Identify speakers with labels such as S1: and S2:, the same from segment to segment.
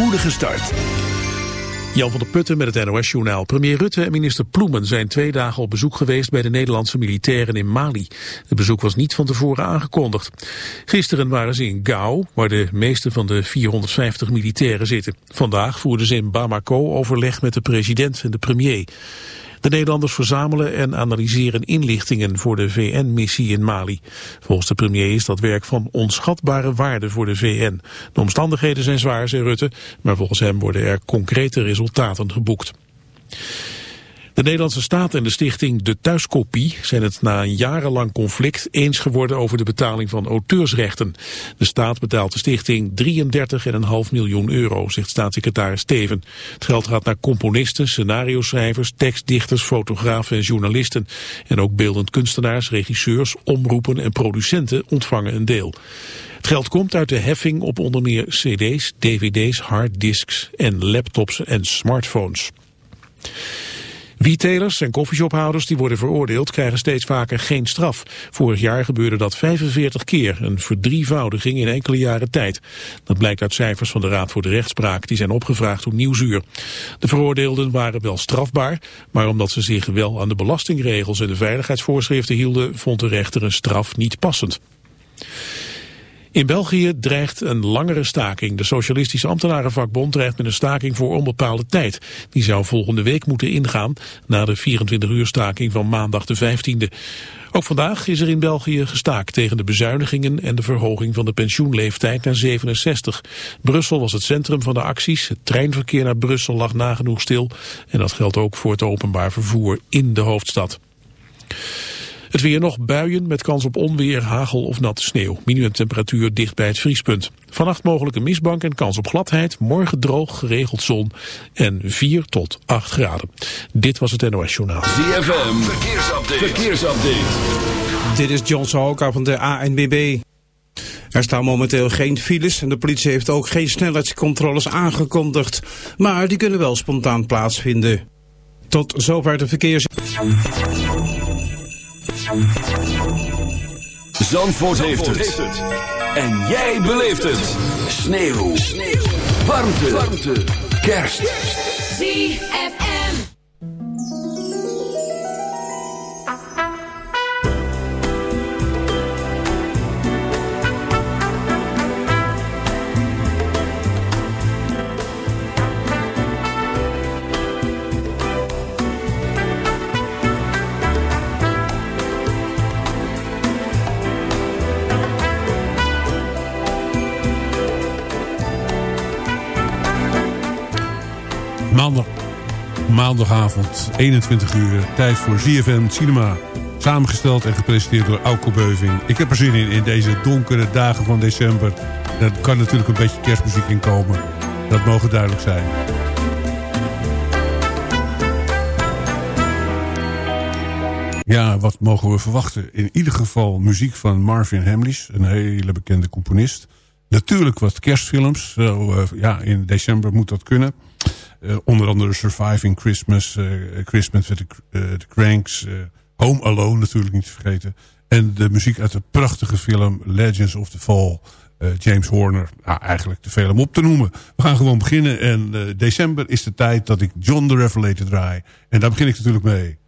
S1: spoedige start.
S2: Jan van der Putten met het NOS-journaal. Premier Rutte en minister Ploemen zijn twee dagen op bezoek geweest bij de Nederlandse militairen in Mali. Het bezoek was niet van tevoren aangekondigd. Gisteren waren ze in Gao, waar de meeste van de 450 militairen zitten. Vandaag voerden ze in Bamako overleg met de president en de premier. De Nederlanders verzamelen en analyseren inlichtingen voor de VN-missie in Mali. Volgens de premier is dat werk van onschatbare waarde voor de VN. De omstandigheden zijn zwaar, zei Rutte, maar volgens hem worden er concrete resultaten geboekt. De Nederlandse staat en de stichting De Thuiskopie zijn het na een jarenlang conflict eens geworden over de betaling van auteursrechten. De staat betaalt de stichting 33,5 miljoen euro, zegt staatssecretaris Steven. Het geld gaat naar componisten, scenario-schrijvers, tekstdichters, fotografen en journalisten. En ook beeldend kunstenaars, regisseurs, omroepen en producenten ontvangen een deel. Het geld komt uit de heffing op onder meer cd's, dvd's, harddisks en laptops en smartphones. Wiettelers en koffieshophouders die worden veroordeeld krijgen steeds vaker geen straf. Vorig jaar gebeurde dat 45 keer, een verdrievoudiging in enkele jaren tijd. Dat blijkt uit cijfers van de Raad voor de Rechtspraak, die zijn opgevraagd door Nieuwsuur. De veroordeelden waren wel strafbaar, maar omdat ze zich wel aan de belastingregels en de veiligheidsvoorschriften hielden, vond de rechter een straf niet passend. In België dreigt een langere staking. De Socialistische Ambtenarenvakbond dreigt met een staking voor onbepaalde tijd. Die zou volgende week moeten ingaan na de 24-uur staking van maandag de 15e. Ook vandaag is er in België gestaakt tegen de bezuinigingen en de verhoging van de pensioenleeftijd naar 67. Brussel was het centrum van de acties. Het treinverkeer naar Brussel lag nagenoeg stil. En dat geldt ook voor het openbaar vervoer in de hoofdstad. Het weer nog buien met kans op onweer, hagel of natte sneeuw. Minimumtemperatuur dicht bij het vriespunt. Vannacht mogelijke mistbank en kans op gladheid. Morgen droog, geregeld zon en 4 tot 8 graden. Dit was het NOS Journaal.
S1: ZFM, verkeersupdate. verkeersupdate.
S3: Dit is John Sahoka van de ANBB. Er staan momenteel geen files en de politie heeft ook geen snelheidscontroles aangekondigd. Maar die kunnen wel spontaan plaatsvinden. Tot zover de verkeers...
S1: Zandvoort, heeft, het. En jij beleeft het. Sneeuw. Sneeuw. Warmte. Warmte. Kerst.
S4: ZFM.
S5: Maandag, maandagavond, 21 uur, tijd voor ZFM Cinema. Samengesteld en gepresenteerd door Auko Beuving. Ik heb er zin in, in deze donkere dagen van december. Er kan natuurlijk een beetje kerstmuziek in komen. Dat mogen duidelijk zijn. Ja, wat mogen we verwachten? In ieder geval muziek van Marvin Hamlisch, een hele bekende componist. Natuurlijk wat kerstfilms. Uh, ja, in december moet dat kunnen. Uh, onder andere Surviving Christmas, uh, Christmas with the, the Cranks, Home Alone natuurlijk niet te vergeten. En de muziek uit de prachtige film Legends of the Fall, James Horner. Nou, eigenlijk te veel om op te noemen. We gaan gewoon beginnen en december is de tijd dat ik John the Revelator draai. En daar begin ik natuurlijk mee.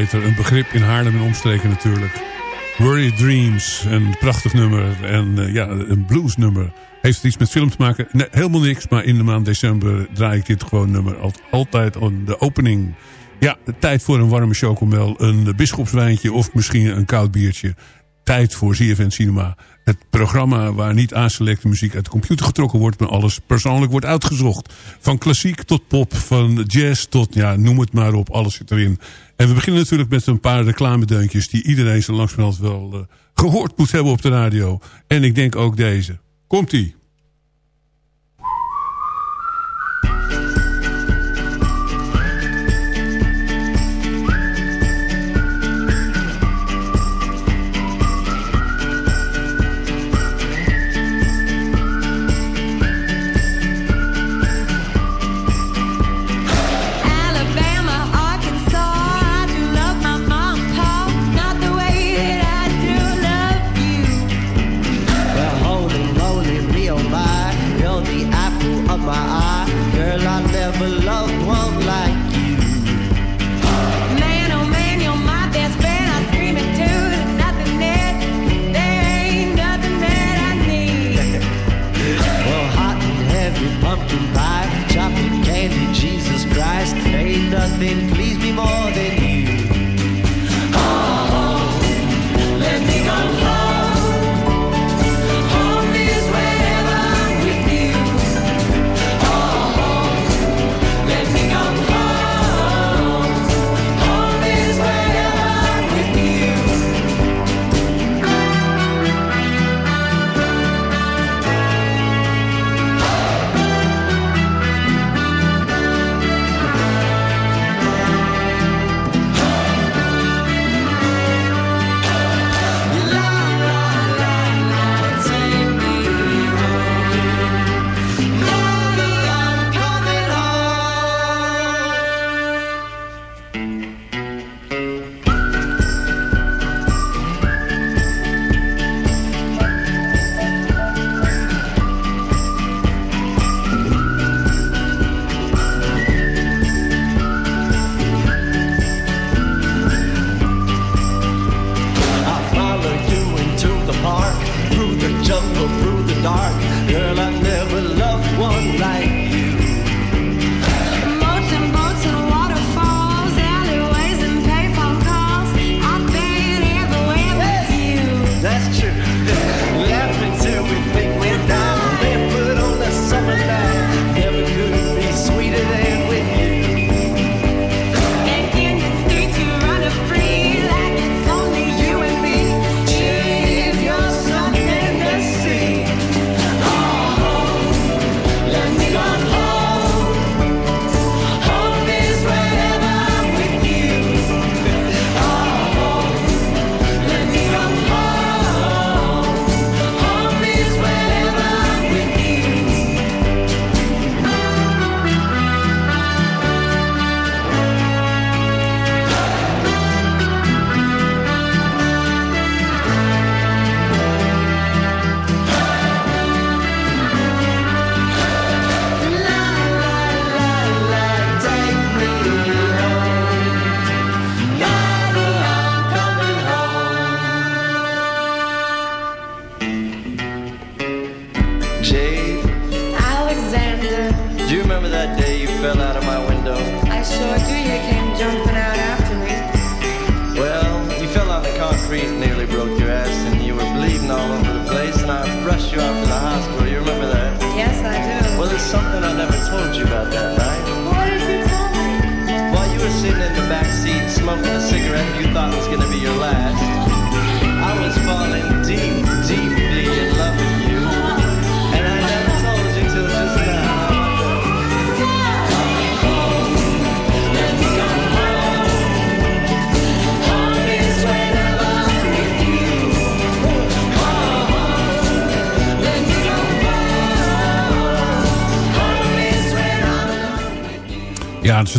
S5: Een begrip in Haarlem en omstreken natuurlijk. Worry Dreams, een prachtig nummer. En uh, ja, een bluesnummer. Heeft het iets met film te maken? Nee, helemaal niks. Maar in de maand december draai ik dit gewoon nummer altijd aan de opening. Ja, tijd voor een warme chocomel, een bischopswijntje of misschien een koud biertje. Tijd voor ZFN Cinema. Het programma waar niet aanselecte muziek uit de computer getrokken wordt... maar alles persoonlijk wordt uitgezocht. Van klassiek tot pop, van jazz tot, ja, noem het maar op, alles zit erin. En we beginnen natuurlijk met een paar reclamedeuntjes... die iedereen zo langzamerhand wel uh, gehoord moet hebben op de radio. En ik denk ook deze. Komt-ie.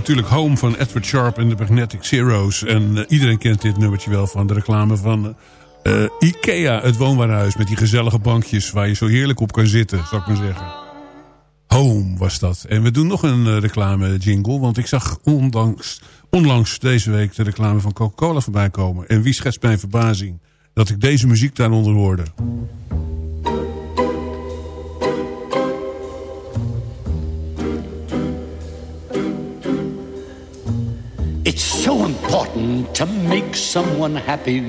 S5: Natuurlijk home van Edward Sharp en de Magnetic Zeros. En uh, iedereen kent dit nummertje wel van de reclame van uh, Ikea, het woonwarenhuis. Met die gezellige bankjes waar je zo heerlijk op kan zitten, zou ik maar zeggen. Home was dat. En we doen nog een uh, reclame jingle. Want ik zag ondanks, onlangs deze week de reclame van Coca-Cola voorbij komen. En wie schetst mijn verbazing dat ik deze muziek daaronder hoorde.
S6: Important to make someone happy.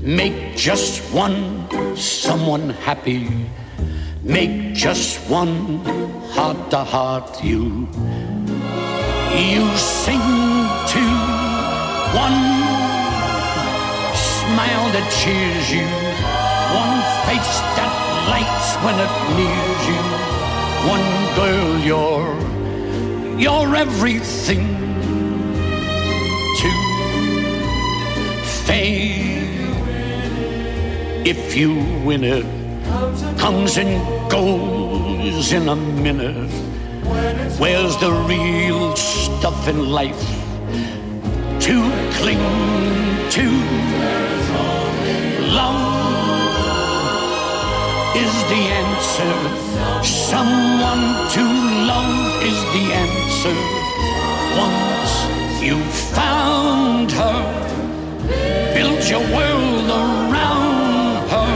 S6: Make just one someone happy. Make just one heart to heart you. You sing to one smile that cheers you. One face that lights when it nears you. One girl, you're, you're everything fame. If you win it comes and goes in a minute. Where's the real stuff in life to cling to? Love is the answer. Someone to love is the answer. Once you've found her, build your world around her.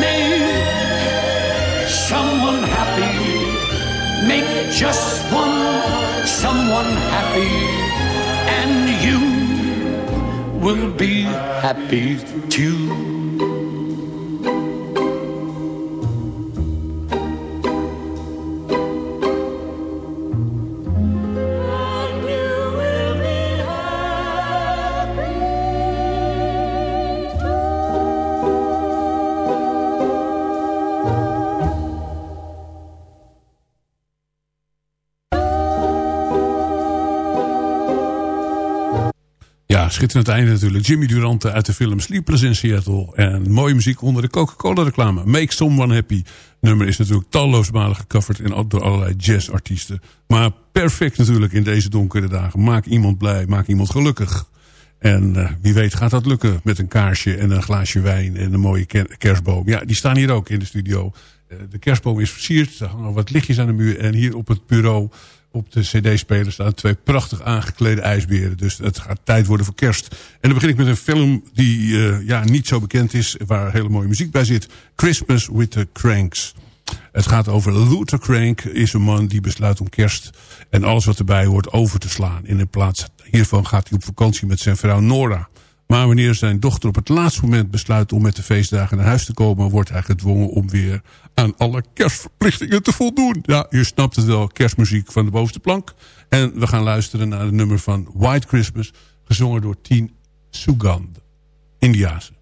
S6: Make someone happy. Make just one someone happy, and you will be happy too.
S5: Schitterend einde natuurlijk. Jimmy Durante uit de film Sleepless in Seattle. En mooie muziek onder de Coca-Cola reclame. Make Someone Happy. nummer is natuurlijk talloos malen gecoverd in, door allerlei jazzartiesten. Maar perfect natuurlijk in deze donkere dagen. Maak iemand blij, maak iemand gelukkig. En uh, wie weet gaat dat lukken met een kaarsje en een glaasje wijn en een mooie kerstboom. Ja, die staan hier ook in de studio. Uh, de kerstboom is versierd, er hangen wat lichtjes aan de muur. En hier op het bureau op de cd-speler staan twee prachtig aangeklede ijsberen. Dus het gaat tijd worden voor kerst. En dan begin ik met een film die uh, ja, niet zo bekend is... waar hele mooie muziek bij zit. Christmas with the Cranks. Het gaat over Luther Crank. Is een man die besluit om kerst en alles wat erbij hoort over te slaan. In plaats hiervan gaat hij op vakantie met zijn vrouw Nora. Maar wanneer zijn dochter op het laatste moment besluit om met de feestdagen naar huis te komen... wordt hij gedwongen om weer aan alle kerstverplichtingen te voldoen. Ja, je snapt het wel, kerstmuziek van de bovenste plank. En we gaan luisteren naar het nummer van White Christmas... gezongen door Tien Sugand, Indiase.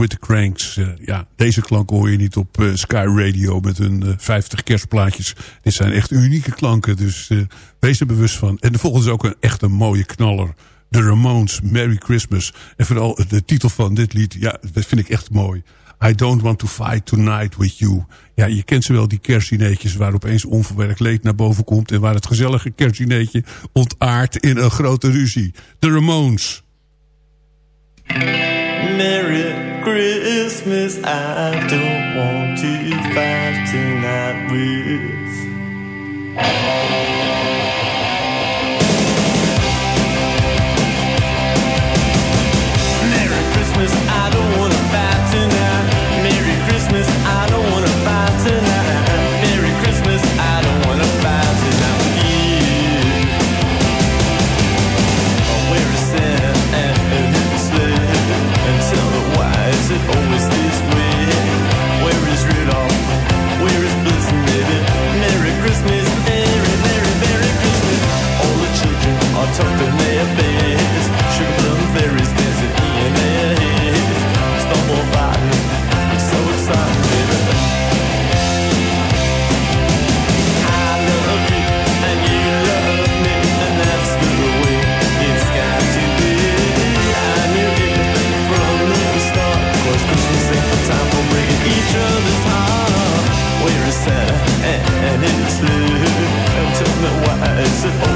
S5: With the Cranks. Uh, ja, deze klanken hoor je niet op uh, Sky Radio met hun 50 kerstplaatjes. Dit zijn echt unieke klanken, dus wees er bewust van. En de volgende is ook een echt een mooie knaller. The Ramones, Merry Christmas. En vooral de titel van dit lied, ja, dat vind ik echt mooi. I don't want to fight tonight with you. Ja, je kent ze wel, die kerstdineetjes waar opeens onverwerkt leed naar boven komt... en waar het gezellige kerstdineetje ontaart in een grote ruzie. The Ramones.
S7: Merry Christmas, I don't want to fight tonight with the words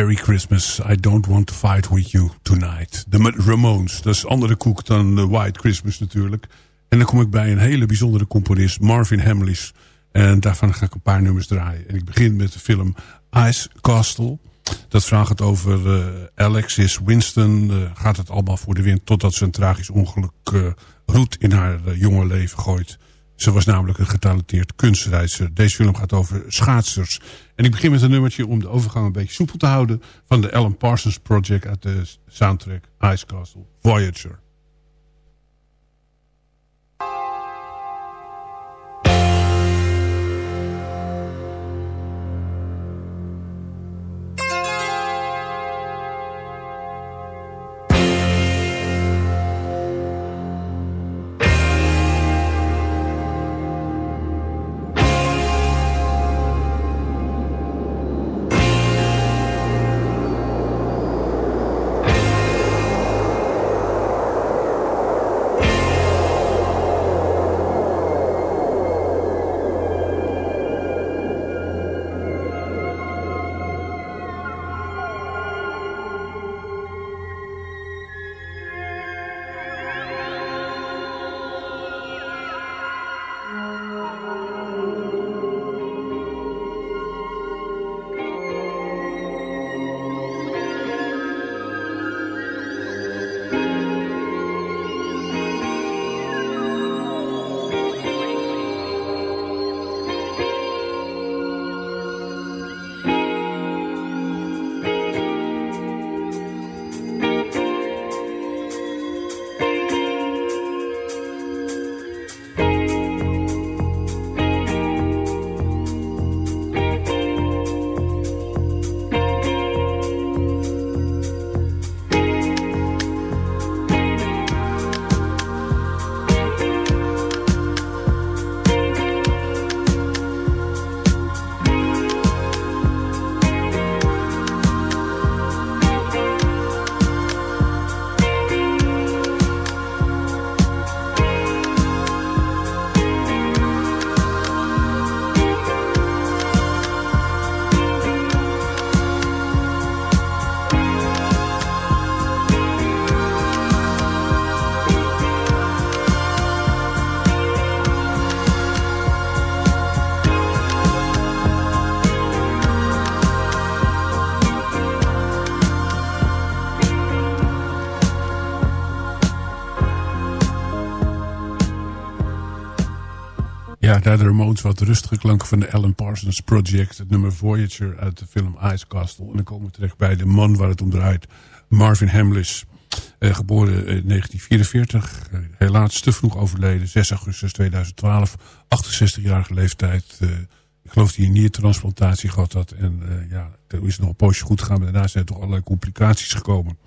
S7: Merry Christmas. I don't want to fight with
S5: you tonight. De Ramones. Dat is andere koek dan White Christmas natuurlijk. En dan kom ik bij een hele bijzondere componist, Marvin Hamlisch. En daarvan ga ik een paar nummers draaien. En ik begin met de film Ice Castle. Dat vraagt over uh, Alexis Winston. Uh, gaat het allemaal voor de wind totdat ze een tragisch ongeluk uh, roet in haar jonge leven gooit. Ze was namelijk een getalenteerd kunstreizer. Deze film gaat over schaatsers. En ik begin met een nummertje om de overgang een beetje soepel te houden... van de Alan Parsons Project uit de soundtrack Ice Castle Voyager.
S4: Naar de Ramones wat rustige klanken van de Alan Parsons Project. Het nummer Voyager uit de film Ice Castle. En dan komen we terecht bij de man waar het om draait. Marvin Hamlisch. Eh, geboren in 1944. Eh, helaas te vroeg overleden. 6 augustus 2012. 68-jarige leeftijd. Eh, ik geloof dat hij een niertransplantatie gehad had. En eh, ja, er is nog een poosje goed gegaan. Maar daarna zijn er toch allerlei complicaties gekomen.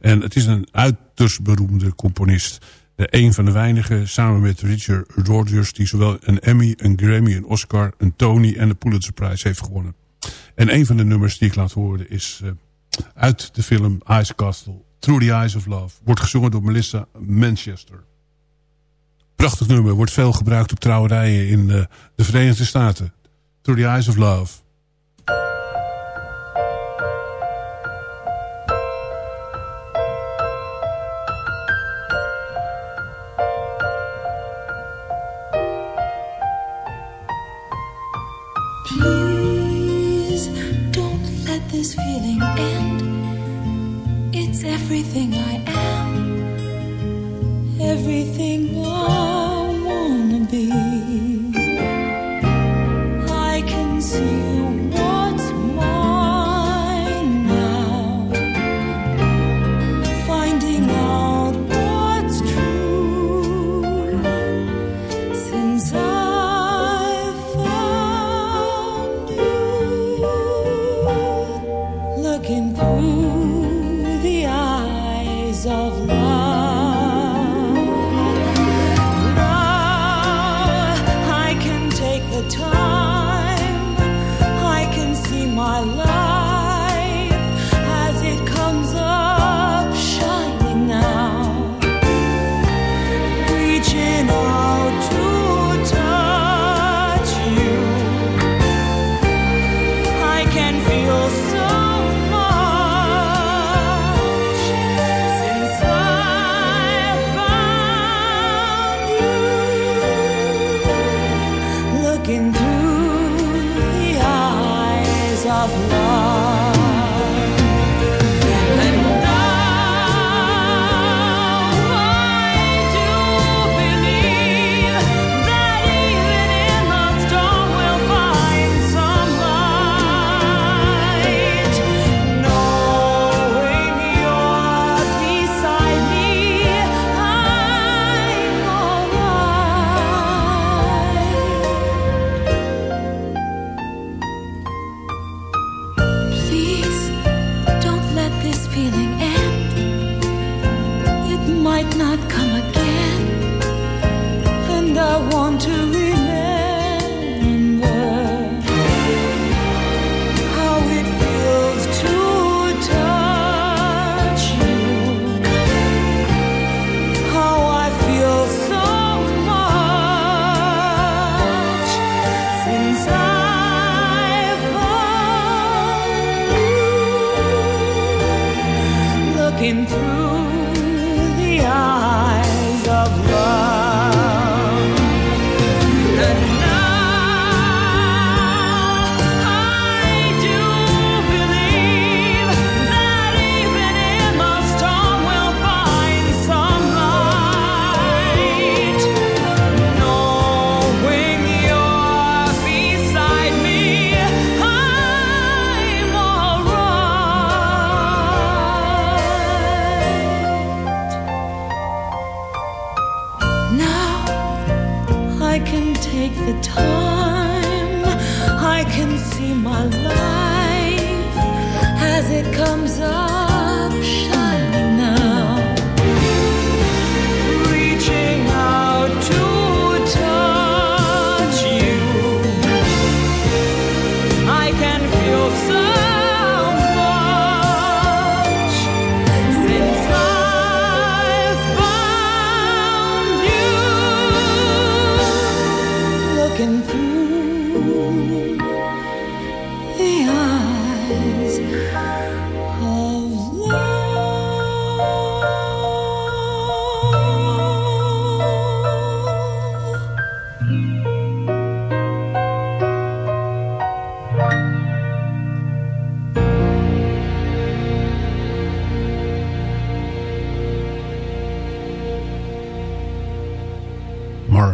S4: En het is een uiterst beroemde componist. De een van de weinigen, samen met Richard Rodgers... die zowel een Emmy, een Grammy, een Oscar, een Tony en de Pulitzer Prize heeft gewonnen. En een van de nummers die ik laat horen is uh, uit de film Ice Castle... Through the Eyes of Love. Wordt gezongen door Melissa Manchester. Prachtig nummer, wordt veel gebruikt op trouwerijen in uh, de Verenigde Staten. Through the Eyes of Love.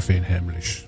S4: Marvin Hamlisch.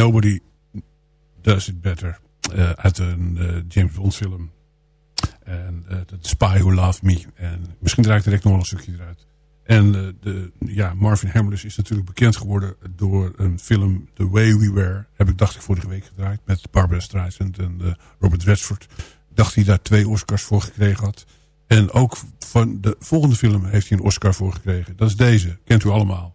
S8: Nobody Does It Better.
S5: Eh, uit een eh, James Bond film. En eh The Spy Who Loved Me. En misschien draai ik direct nog wel een stukje eruit. En de, ja, Marvin Hamlisch is natuurlijk bekend geworden door een film The Way We Were. Heb ik dacht ik vorige week gedraaid. Met Barbara Streisand en Robert Redford. Dacht hij daar twee Oscars voor gekregen had. En ook van de volgende film heeft hij een Oscar voor gekregen. Dat is deze. Kent u allemaal.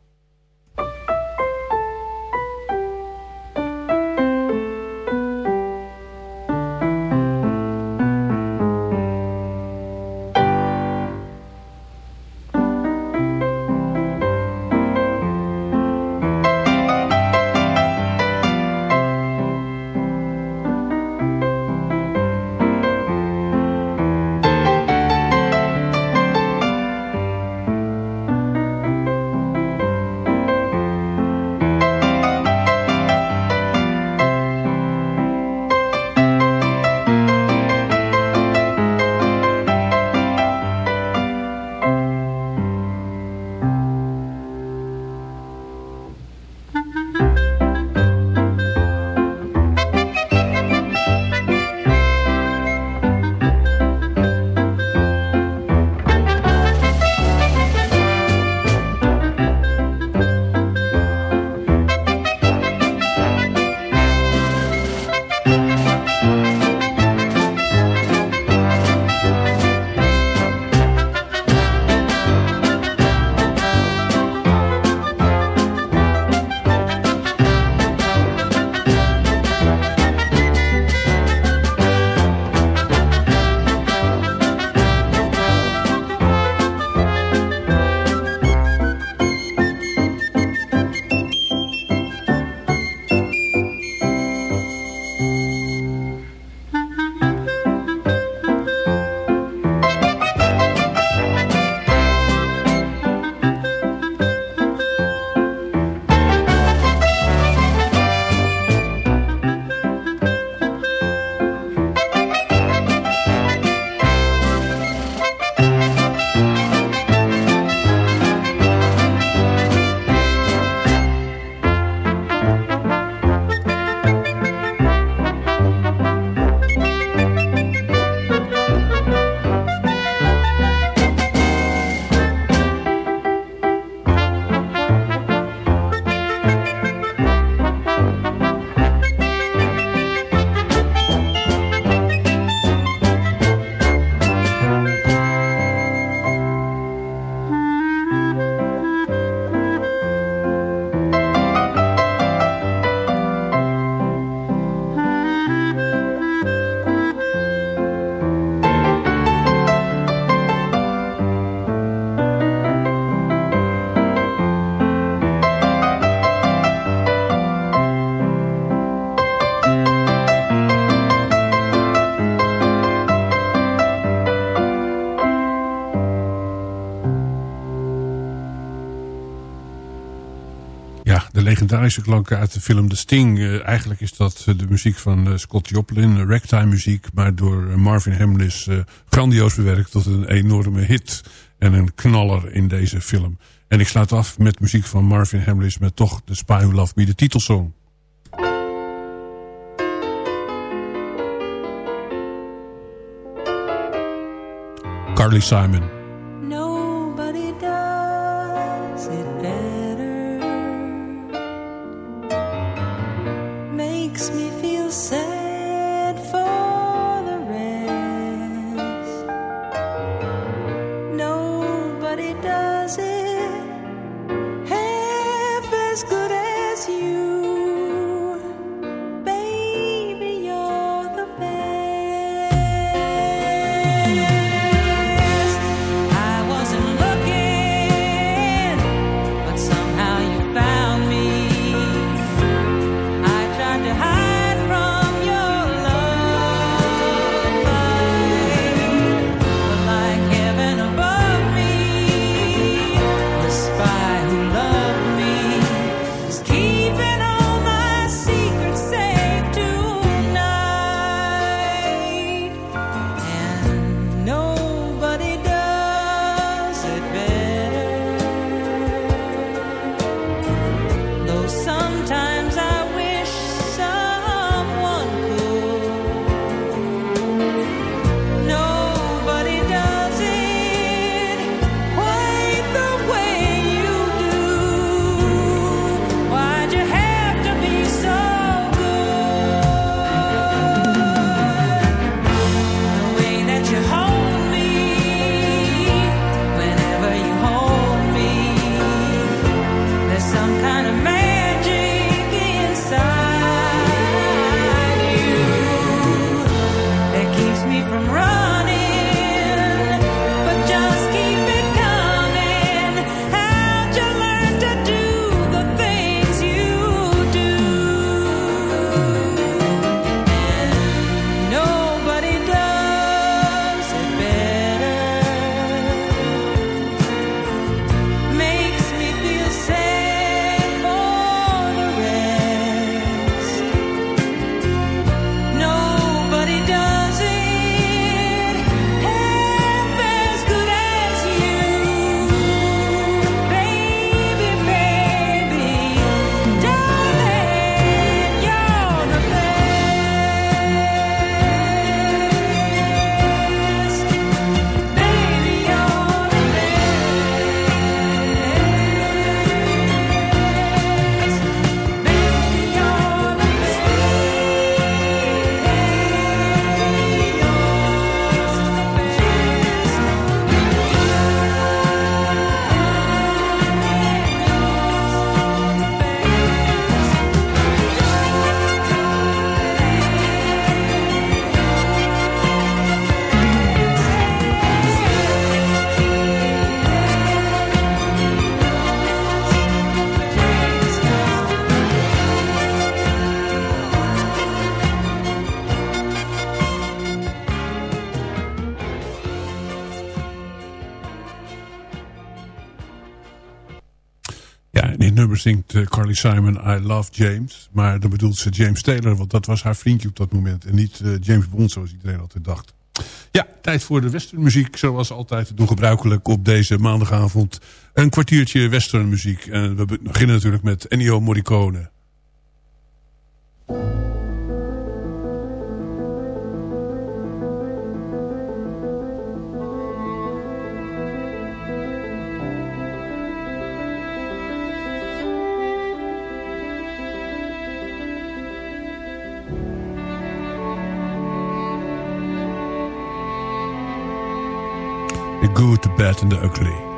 S4: Ja, de legendarische klanken uit de film The Sting. Eh, eigenlijk is dat eh, de muziek van eh, Scott Joplin, ragtime muziek. Maar door Marvin Hamlisch eh, grandioos bewerkt tot een enorme hit. En een knaller in deze film. En ik sluit af met muziek van Marvin Hamlisch met toch The Spy Who Loved Me, de titelsong. Carly Simon. Carly Simon I Love James. Maar dan bedoelt ze James Taylor, want dat was haar vriendje op dat moment. En niet eh, James Bond, zoals iedereen altijd dacht. Ja, tijd voor de westernmuziek. Zoals altijd doen gebruikelijk op deze maandagavond. Een kwartiertje westernmuziek. En we beginnen natuurlijk met Ennio Morricone. Good, the bad and the ugly.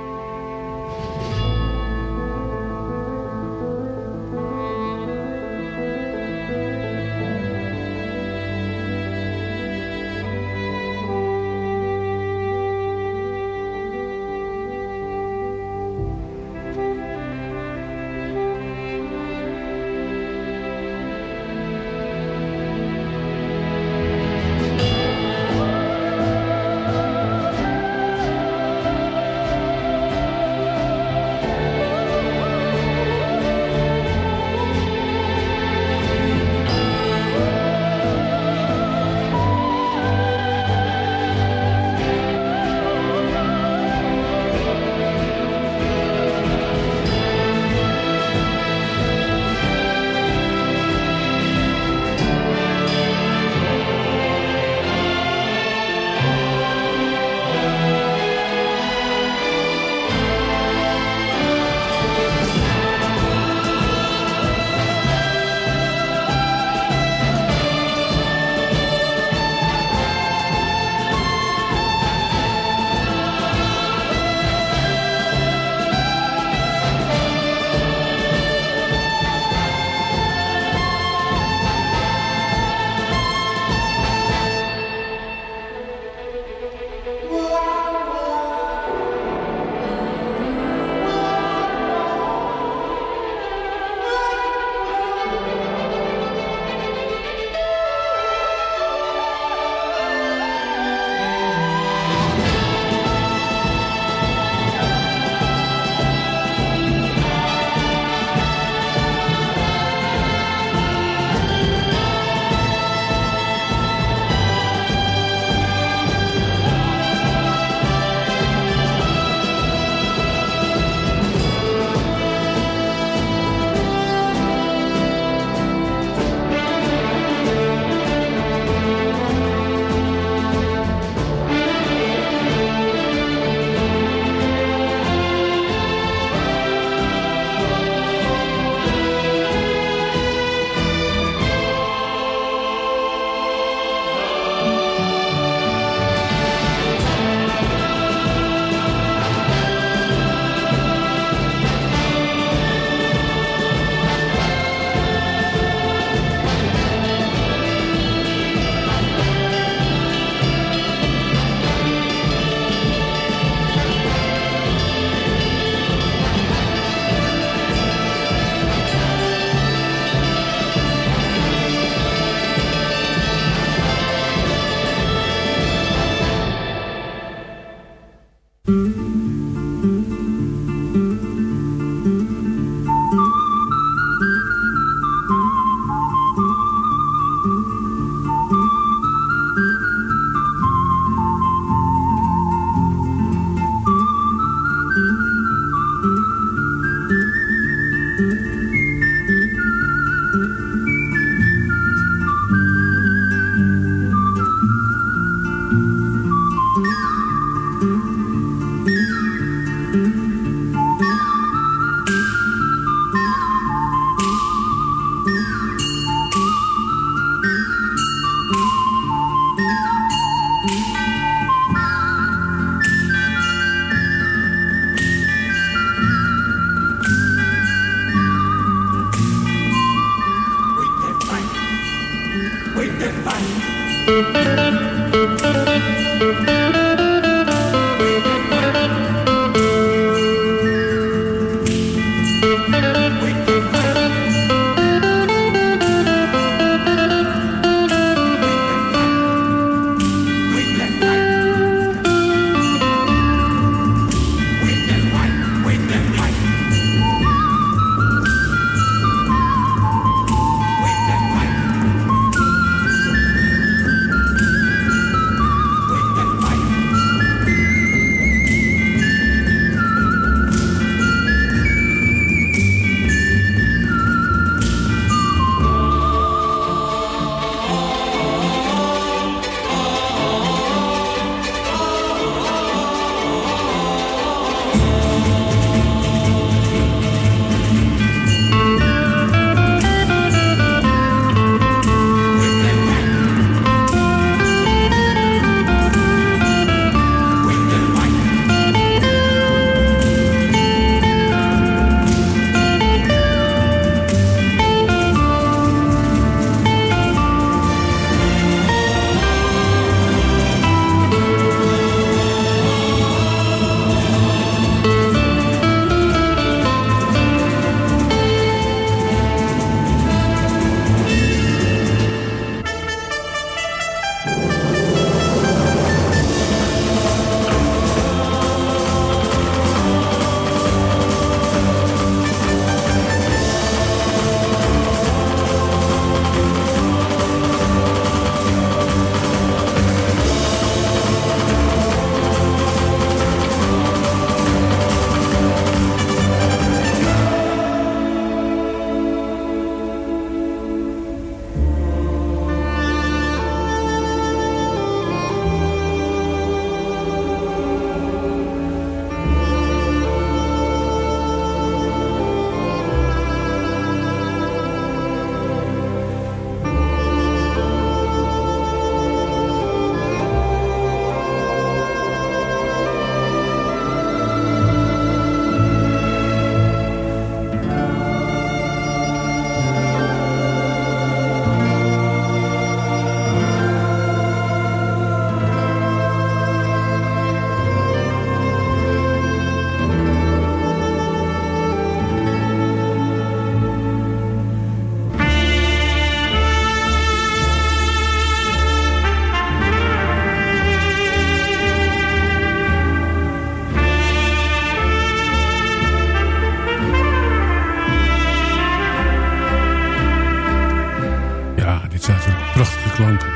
S5: Prachtige klanken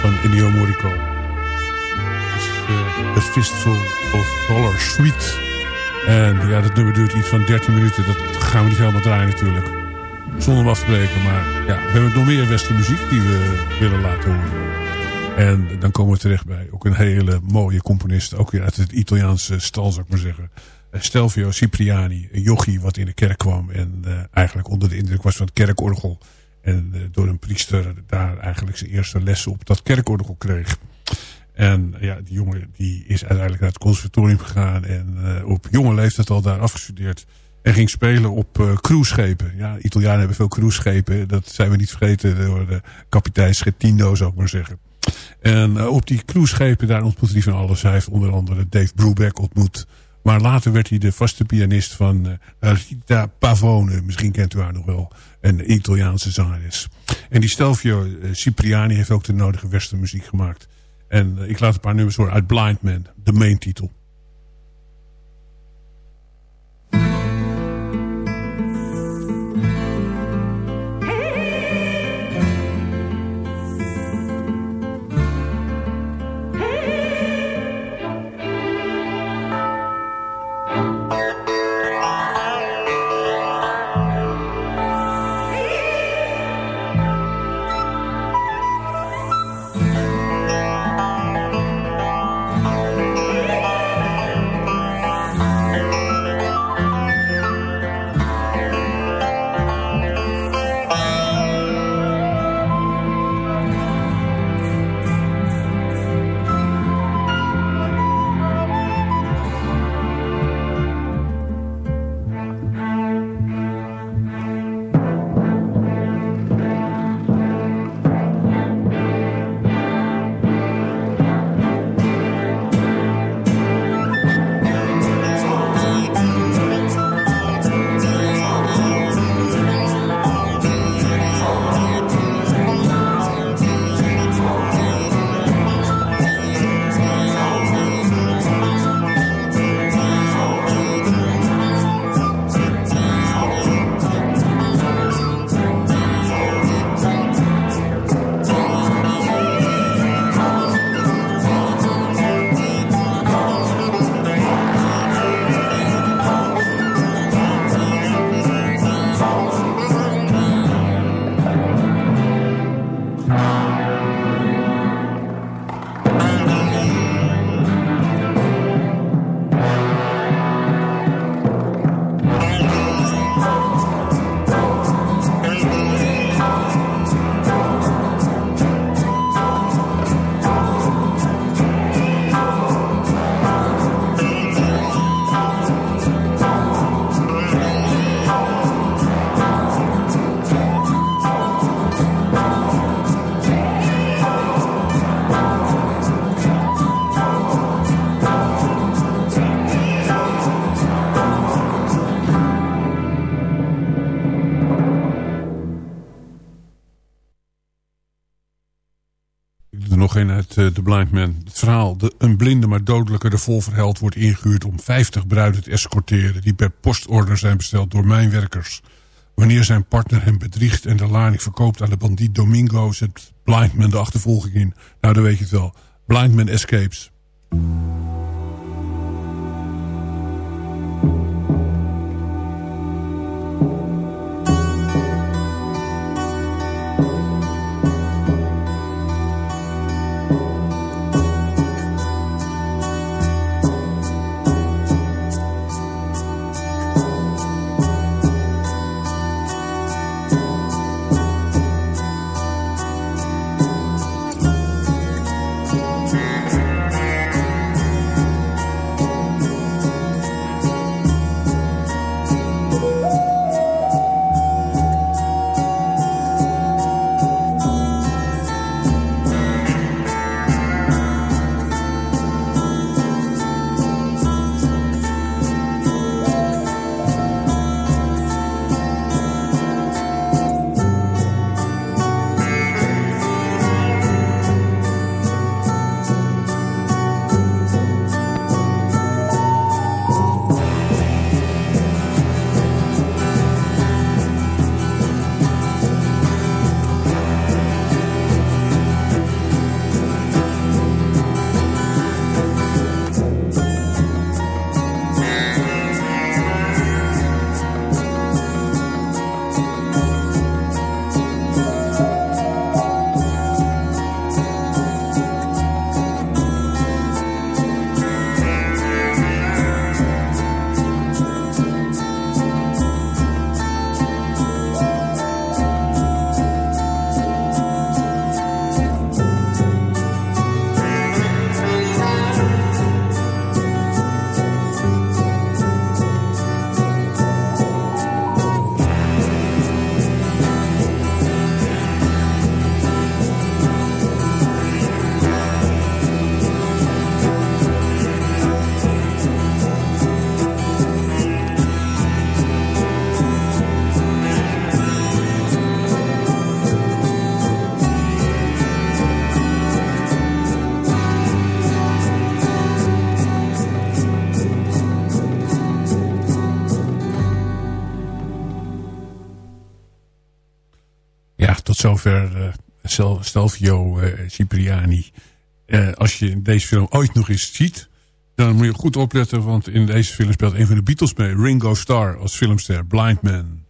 S5: van Ennio Morricone. Dus, uh, A Fistful of Dollars Sweet. En ja, dat nummer duurt iets van 13 minuten. Dat gaan we niet helemaal draaien natuurlijk. Zonder af te breken. Maar ja, we hebben nog meer muziek die we willen laten horen. En dan komen we terecht bij ook een hele mooie componist. Ook weer uit het Italiaanse stal, zou ik maar zeggen. Stelvio Cipriani, een yogi wat in de kerk kwam. En eigenlijk onder de indruk was van het kerkorgel. En uh, door een priester daar eigenlijk zijn eerste lessen op dat kerkorgel kreeg. En ja, die jongen die is uiteindelijk naar het conservatorium gegaan. En uh, op jonge leeftijd al daar afgestudeerd. En ging spelen op uh, cruiseschepen. Ja, Italianen hebben veel cruiseschepen. Dat zijn we niet vergeten door de kapitein Schettino, zou ik maar zeggen. En op die cruiseschepen, daar ontmoette hij van alles. Hij heeft onder andere Dave Brubeck ontmoet. Maar later werd hij de vaste pianist van Rita Pavone. Misschien kent u haar nog wel. Een Italiaanse zangeres. En die Stelvio uh, Cipriani heeft ook de nodige westernmuziek gemaakt. En uh, ik laat een paar nummers horen uit Blind Man. De main titel. Uit uh, The Blind Man. Het verhaal, de, een blinde maar dodelijke revolverheld wordt ingehuurd om 50 bruiden te escorteren... die per postorder zijn besteld door mijnwerkers. Wanneer zijn partner hem bedriegt en de lading verkoopt aan de bandiet Domingo... zet Blind Man de achtervolging in. Nou, dan weet je het wel. Blind Man escapes. Stelvio eh, Cipriani. Eh, als je deze film ooit nog eens ziet... dan moet je goed opletten... want in deze film speelt een van de Beatles mee. Ringo Starr als filmster. Blind Man.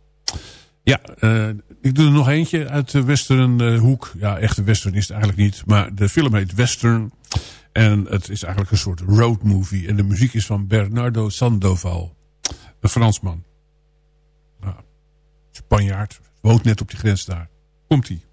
S5: Ja, eh, ik doe er nog eentje uit de western hoek. Ja, echte western is het eigenlijk niet. Maar de film heet Western. En het is eigenlijk een soort road movie. En de muziek is van Bernardo Sandoval. Een Fransman. Nou, Spanjaard. Woont net op die grens daar. Komt-ie.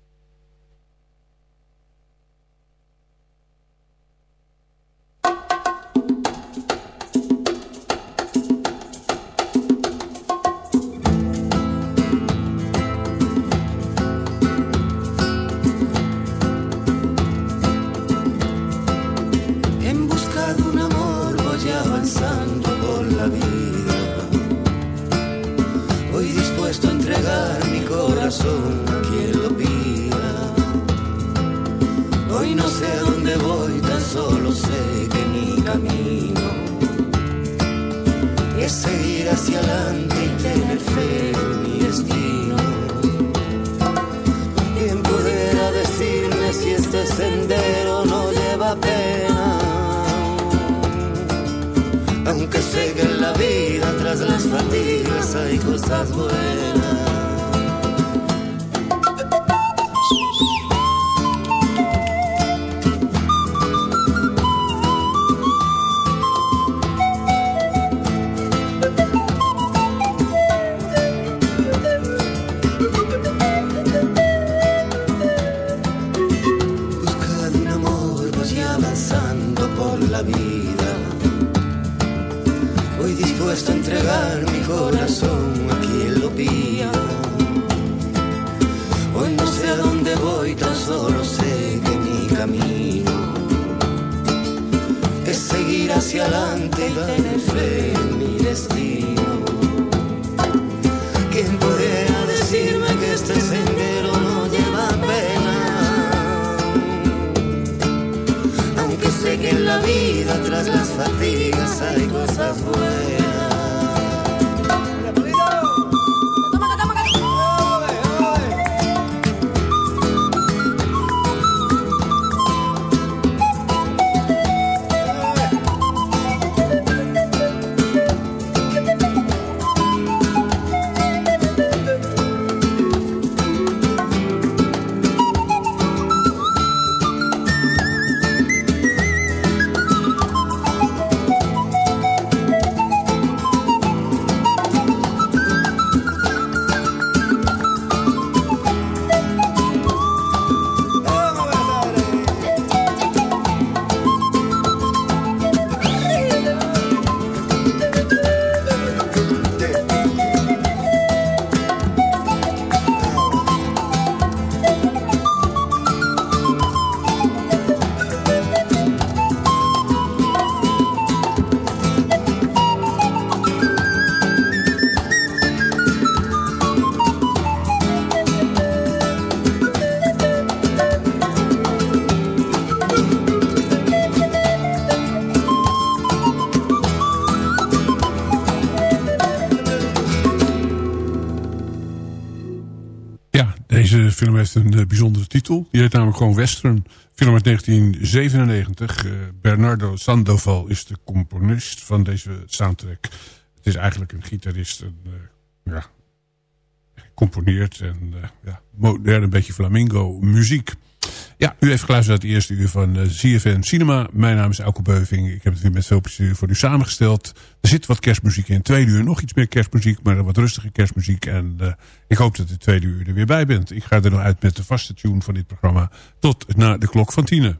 S5: cu s-a zbuit heeft een eh, bijzondere titel. Die heet namelijk gewoon Western. Film uit 1997. Eh, Bernardo Sandoval is de componist van deze soundtrack. Het is eigenlijk een gitarist. En, eh, ja, componeert en ja, modern een beetje flamingo muziek. Ja, u heeft geluisterd naar het eerste uur van ZFM Cinema. Mijn naam is Elke Beuving. Ik heb het weer met veel plezier voor u samengesteld. Er zit wat kerstmuziek in. Tweede uur nog iets meer kerstmuziek, maar wat rustige kerstmuziek. En eh, ik hoop dat de tweede uur er weer bij bent. Ik ga er nog uit met de vaste tune van dit programma. Tot na de klok van tienen.